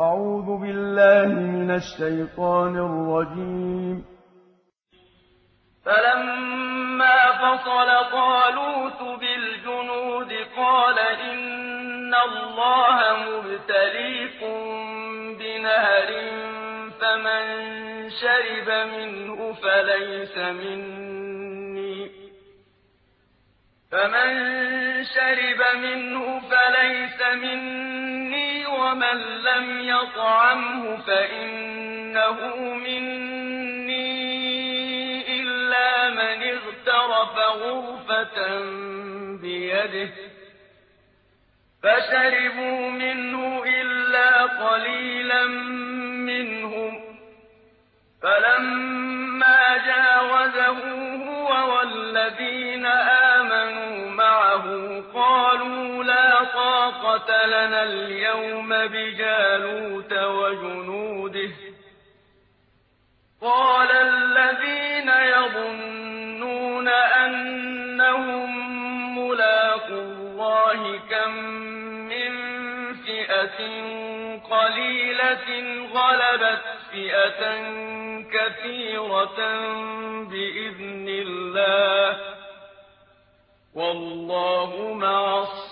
أعوذ بالله من الشيطان الرجيم. فلما فصل طالوت بالجنود قال إن الله مبتليكم بنهر فمن شرب منه فليس مني. فمن شرب منه فليس مني. ومن لم يطعمه فإنه مني إلا من اغترف غرفة بيده فشربوا منه إلا قليلا منهم فلما جاوزه هو والذين آمنوا طاقة لنا اليوم بجالوت وجنوده. قال الذين يظنون أنهم ملاقو الله كم من فئة قليلة غلبت فئة كثيرة بإذن الله. والله مع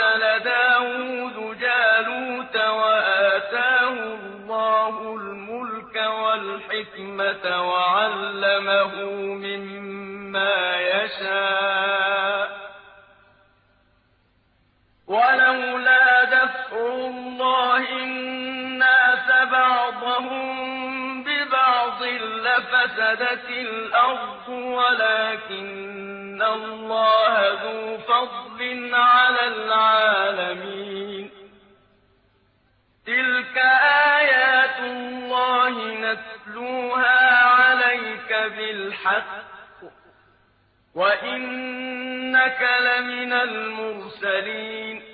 وقتل داود جالوت وآتاه الله الملك والحكمة وعلمه مما يشاء. ولولا دفع الله الناس بعضهم ببعض لفسدت الأرض ولكن الله ذو فضل على العالمين. تلك آيات الله نتلوها عليك بالحق. وإنك لمن المرسلين.